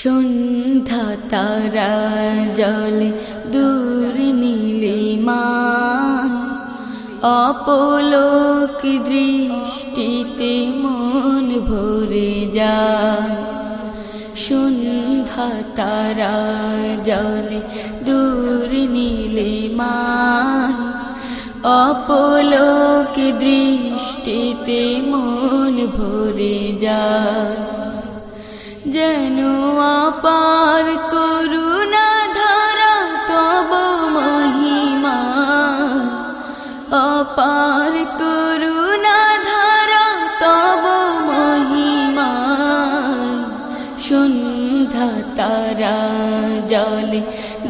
সন্ধ্যা তারা জলে দূর নীলিমা অপলোক দৃষ্টিতে মন ভরে যা সন্ধ্যা তারা জলে দূর নীলিমা অপলোক দৃষ্টিতে মন ভরে যা যেন আপার করুণা ধারা তব মহিমা। অপার করুণা ধারা তব মহিমা। সন্ধ্যা তারা জলে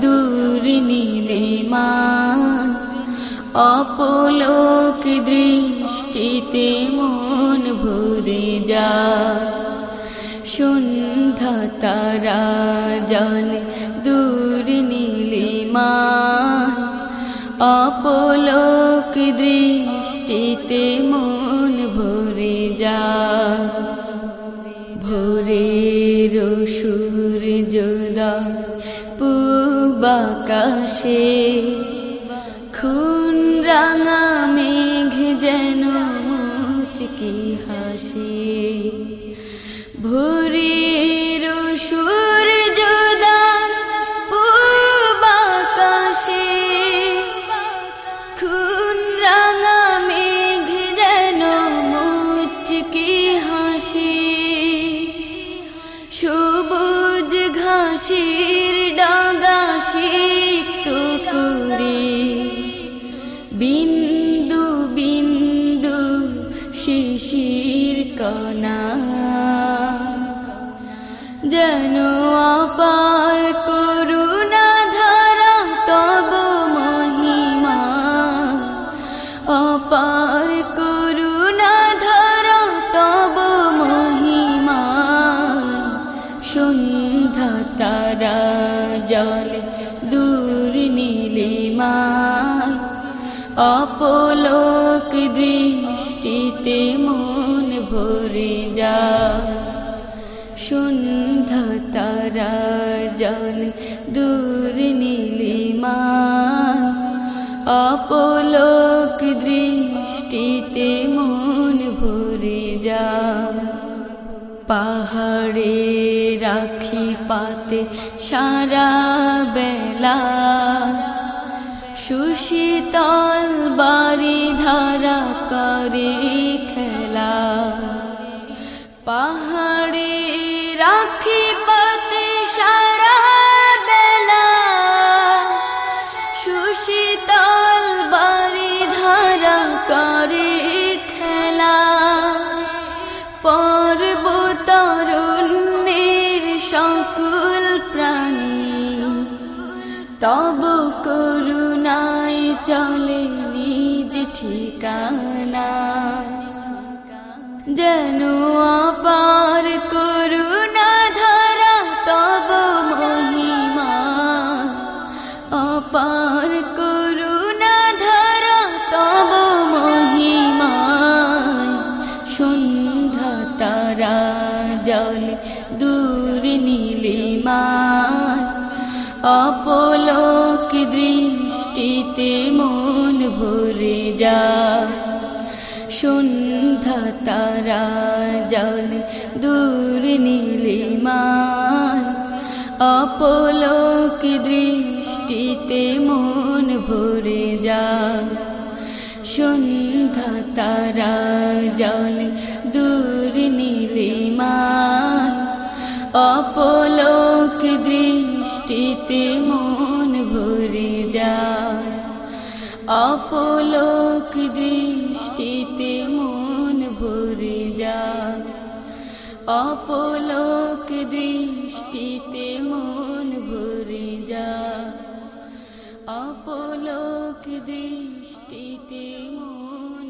দূর নীলিমা অপলোক দৃষ্টিতে মন ভরে যা সন্ধ্যা তারা জলে দূর নীলিমা অপলোক দৃষ্টিতে মন ভরে যা ভোরের সূর্যোদা পূবাকাশে খুন রাঙা মেঘ যেন মুচকি হাসে। ভোরের সূর্যোদা পূবাকাশে খুন রাঙা মেঘ যেন মুচকি হাসি। সবুজ ঘাসের ডাঙা সিক্ত করে বিন্দু বিন্দু শিশির কণা। যেন অপার করুণা ধারা, তব মহিমা। অপার করুণা ধারা, তব মহিমা। সন্ধ্যা তারা জল দূর নীলিমা। অপলোক দৃষ্টিতে মন ভরে যা সন্ধ্যা তারা জল দূর নীলিমা। অপলোক দৃষ্টিতে মন ভরে যা। পাহাড়ে রাখি পাতে সারা বেলা। সুশীতল বাড়ি ধারা করে খেলা। পাহাড়ে পাতে সারা বেলা সুশীতল ধারা করে খেলা। সকল তব করুণায় চলে নিজ ঠিকানা। যেন অপার অপার করুণা ধারা তব মহিমা সন্ধ্যা তারা জল দূর নীলিমা অপলোক দৃষ্টিতে মন ভরে যা সন্ধ্যা তারা জল দূর নীলিমা অপলোক দৃষ্টিতে মন ভরে যা সন্ধ্যা তারা জল দূর নীলিমা অপলোক দৃষ্টিতে মন ভরে যা অপলোক দৃষ্টিতে মন ভরে যা অপলোক দৃষ্টিতে মন ভরে যা অপলোক দৃষ্টিতে মন